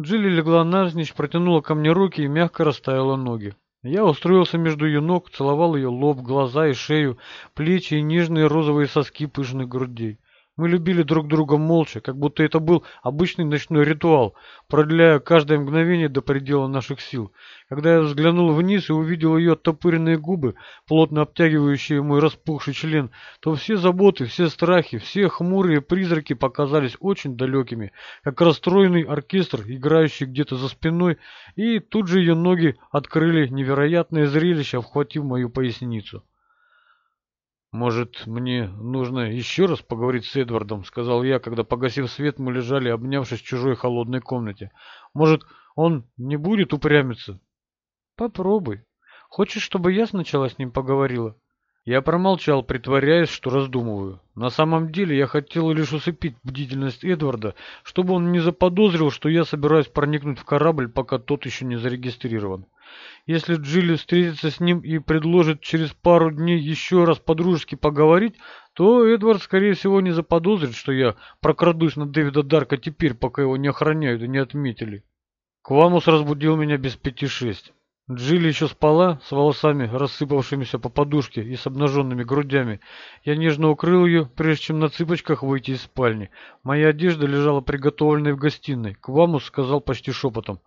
Джилли легла навзничь, протянула ко мне руки и мягко расставила ноги. Я устроился между ее ног, целовал ее лоб, глаза и шею, плечи и нежные розовые соски пышных грудей. Мы любили друг друга молча, как будто это был обычный ночной ритуал, продляя каждое мгновение до предела наших сил. Когда я взглянул вниз и увидел ее оттопыренные губы, плотно обтягивающие мой распухший член, то все заботы, все страхи, все хмурые призраки показались очень далекими, как расстроенный оркестр, играющий где-то за спиной, и тут же ее ноги открыли невероятное зрелище, обхватив мою поясницу. «Может, мне нужно еще раз поговорить с Эдвардом?» — сказал я, когда, погасив свет, мы лежали, обнявшись в чужой холодной комнате. «Может, он не будет упрямиться?» «Попробуй. Хочешь, чтобы я сначала с ним поговорила?» Я промолчал, притворяясь, что раздумываю. На самом деле я хотел лишь усыпить бдительность Эдварда, чтобы он не заподозрил, что я собираюсь проникнуть в корабль, пока тот еще не зарегистрирован. Если Джилли встретится с ним и предложит через пару дней еще раз по-дружески поговорить, то Эдвард, скорее всего, не заподозрит, что я прокрадусь на Дэвида Дарка теперь, пока его не охраняют и не отметили. Квамус разбудил меня без пяти шесть. Джилли еще спала, с волосами, рассыпавшимися по подушке и с обнаженными грудями. Я нежно укрыл ее, прежде чем на цыпочках выйти из спальни. Моя одежда лежала приготовленной в гостиной. Квамус сказал почти шепотом.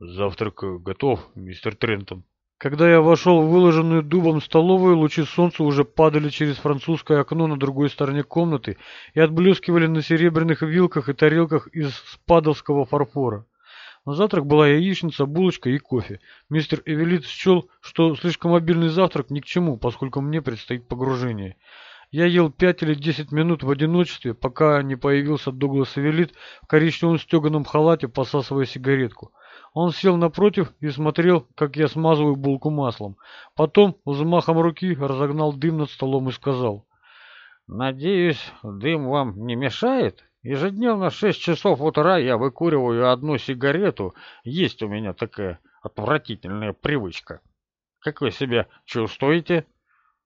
«Завтрак готов, мистер Трентон». Когда я вошел в выложенную дубом столовую, лучи солнца уже падали через французское окно на другой стороне комнаты и отблескивали на серебряных вилках и тарелках из спадовского фарфора. На завтрак была яичница, булочка и кофе. Мистер Эвелит счел, что слишком обильный завтрак ни к чему, поскольку мне предстоит погружение. Я ел пять или десять минут в одиночестве, пока не появился Дуглас Эвелит в коричневом стеганом халате, посасывая сигаретку. Он сел напротив и смотрел, как я смазываю булку маслом. Потом взмахом руки разогнал дым над столом и сказал. «Надеюсь, дым вам не мешает?» Ежедневно шесть часов утра я выкуриваю одну сигарету. Есть у меня такая отвратительная привычка. Как вы себя чувствуете?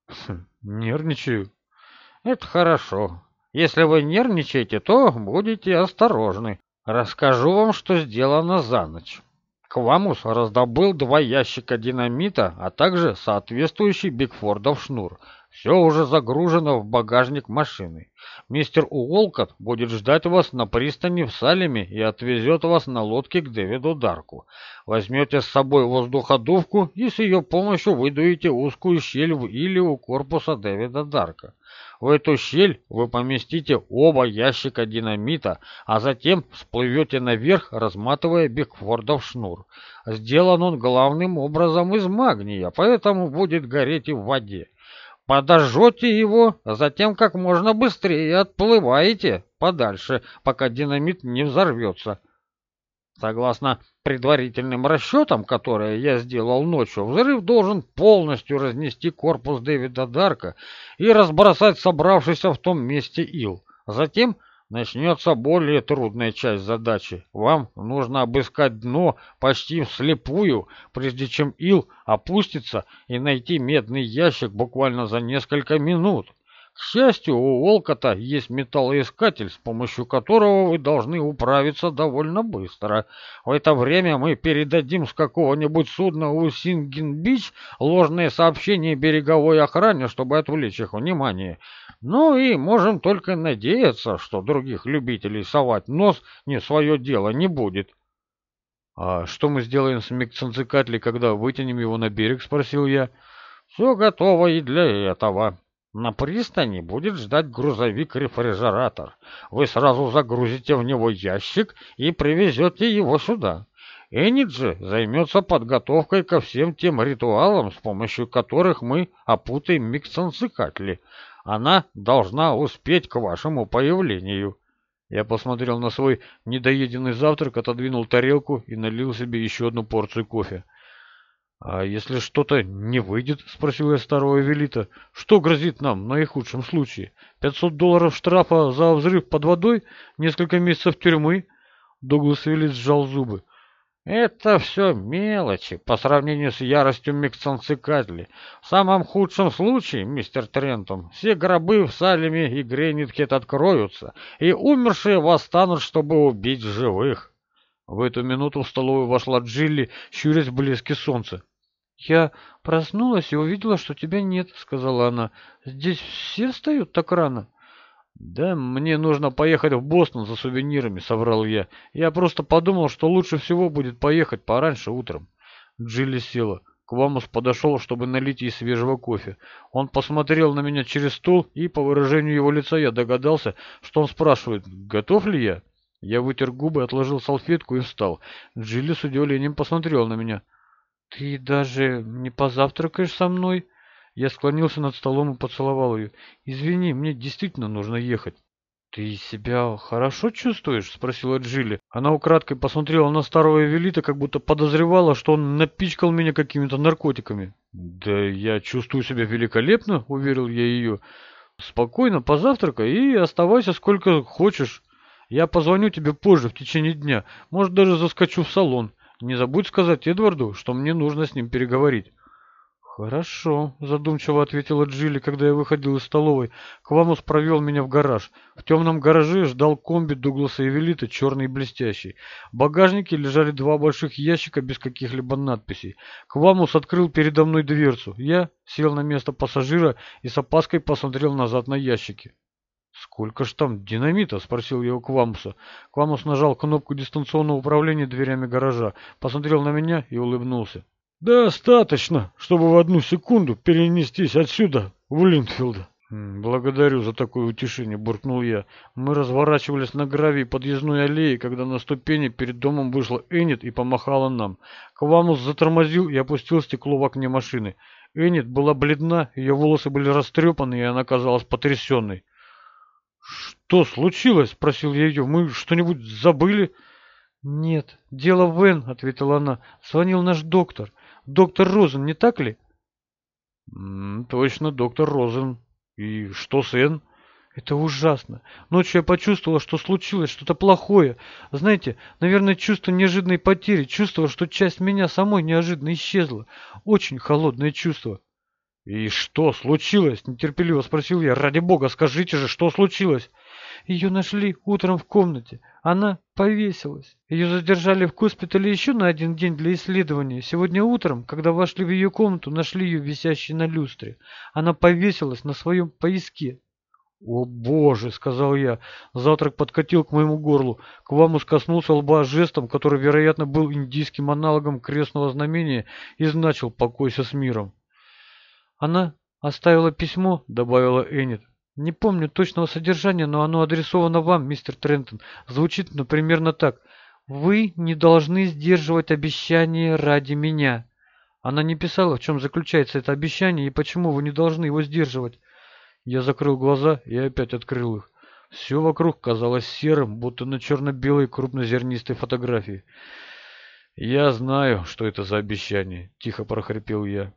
Хм, нервничаю. Это хорошо. Если вы нервничаете, то будете осторожны. Расскажу вам, что сделано за ночь. Квамус раздобыл два ящика динамита, а также соответствующий Бигфордов шнур. Все уже загружено в багажник машины. Мистер Уолкот будет ждать вас на пристани в Салеме и отвезет вас на лодке к Дэвиду Дарку. Возьмете с собой воздуходувку и с ее помощью выдуете узкую щель в иле у корпуса Дэвида Дарка. В эту щель вы поместите оба ящика динамита, а затем всплывете наверх, разматывая Бигфордов шнур. Сделан он главным образом из магния, поэтому будет гореть и в воде. Подожжете его, а затем как можно быстрее отплываете подальше, пока динамит не взорвется. Согласно предварительным расчетам, которые я сделал ночью, взрыв должен полностью разнести корпус Дэвида Дарка и разбросать собравшийся в том месте ил. Затем начнется более трудная часть задачи. Вам нужно обыскать дно почти вслепую, прежде чем ил опустится и найти медный ящик буквально за несколько минут. К счастью, у Волкота есть металлоискатель, с помощью которого вы должны управиться довольно быстро. В это время мы передадим с какого-нибудь судна у Сингин-Бич ложное сообщение береговой охране, чтобы отвлечь их внимание. Ну и можем только надеяться, что других любителей совать нос не свое дело не будет. — А что мы сделаем с Микценцикатли, когда вытянем его на берег? — спросил я. — Все готово и для этого. На пристани будет ждать грузовик-рефрижератор. Вы сразу загрузите в него ящик и привезете его сюда. Эниджи займется подготовкой ко всем тем ритуалам, с помощью которых мы опутаем Миксенцикатли. Она должна успеть к вашему появлению. Я посмотрел на свой недоеденный завтрак, отодвинул тарелку и налил себе еще одну порцию кофе. «А если что-то не выйдет?» — спросил я старого Велита. «Что грозит нам в наихудшем случае? Пятьсот долларов штрафа за взрыв под водой? Несколько месяцев тюрьмы?» Дуглас Велит сжал зубы. «Это все мелочи по сравнению с яростью Миксанцикатли. В самом худшем случае, мистер Трентон, все гробы в Салеме и Грейниткет откроются, и умершие восстанут, чтобы убить живых». В эту минуту в столовую вошла Джилли, щурясь в блеске солнца. «Я проснулась и увидела, что тебя нет», — сказала она. «Здесь все встают так рано». «Да мне нужно поехать в Бостон за сувенирами», — соврал я. «Я просто подумал, что лучше всего будет поехать пораньше утром». Джилли села. Квамус подошел, чтобы налить ей свежего кофе. Он посмотрел на меня через стол, и по выражению его лица я догадался, что он спрашивает, готов ли я. Я вытер губы, отложил салфетку и встал. Джилли с удивлением посмотрел на меня. «Ты даже не позавтракаешь со мной?» Я склонился над столом и поцеловал ее. «Извини, мне действительно нужно ехать». «Ты себя хорошо чувствуешь?» — спросила Джилли. Она украдкой посмотрела на старого Эвелита, как будто подозревала, что он напичкал меня какими-то наркотиками. «Да я чувствую себя великолепно», — уверил я ее. «Спокойно позавтракай и оставайся сколько хочешь. Я позвоню тебе позже, в течение дня. Может, даже заскочу в салон. Не забудь сказать Эдварду, что мне нужно с ним переговорить». «Хорошо», — задумчиво ответила Джилли, когда я выходил из столовой. Квамус провел меня в гараж. В темном гараже ждал комби Дугласа Эвелита, черный и блестящий. В багажнике лежали два больших ящика без каких-либо надписей. Квамус открыл передо мной дверцу. Я сел на место пассажира и с опаской посмотрел назад на ящики. «Сколько ж там динамита?» — спросил у Квамуса. Квамус нажал кнопку дистанционного управления дверями гаража, посмотрел на меня и улыбнулся. Достаточно, чтобы в одну секунду перенестись отсюда, в Линдфилд. «Благодарю за такое утешение», — буркнул я. Мы разворачивались на гравии подъездной аллеи, когда на ступени перед домом вышла Эннет и помахала нам. Квамус затормозил и опустил стекло в окне машины. Эннет была бледна, ее волосы были растрепаны, и она казалась потрясенной. «Что случилось?» — спросил я ее. «Мы что-нибудь забыли?» «Нет, дело в Энн», — ответила она. «Звонил наш доктор». Доктор Розен, не так ли? Точно, доктор Розен. И что с Энн? Это ужасно. Ночью я почувствовала, что случилось что-то плохое. Знаете, наверное, чувство неожиданной потери, чувство, что часть меня самой неожиданно исчезла. Очень холодное чувство. «И что случилось?» – нетерпеливо спросил я. «Ради бога, скажите же, что случилось?» Ее нашли утром в комнате. Она повесилась. Ее задержали в госпитале еще на один день для исследования. Сегодня утром, когда вошли в ее комнату, нашли ее висящей на люстре. Она повесилась на своем пояске. «О боже!» — сказал я. Завтрак подкатил к моему горлу. Квамус коснулся лба жестом, который, вероятно, был индийским аналогом крестного знамения, и значил «покойся с миром». «Она оставила письмо», — добавила Эннет. Не помню точного содержания, но оно адресовано вам, мистер Трентон. Звучит, ну, примерно так. Вы не должны сдерживать обещание ради меня. Она не писала, в чем заключается это обещание и почему вы не должны его сдерживать. Я закрыл глаза и опять открыл их. Все вокруг казалось серым, будто на черно-белой крупнозернистой фотографии. «Я знаю, что это за обещание», — тихо прохрипел я.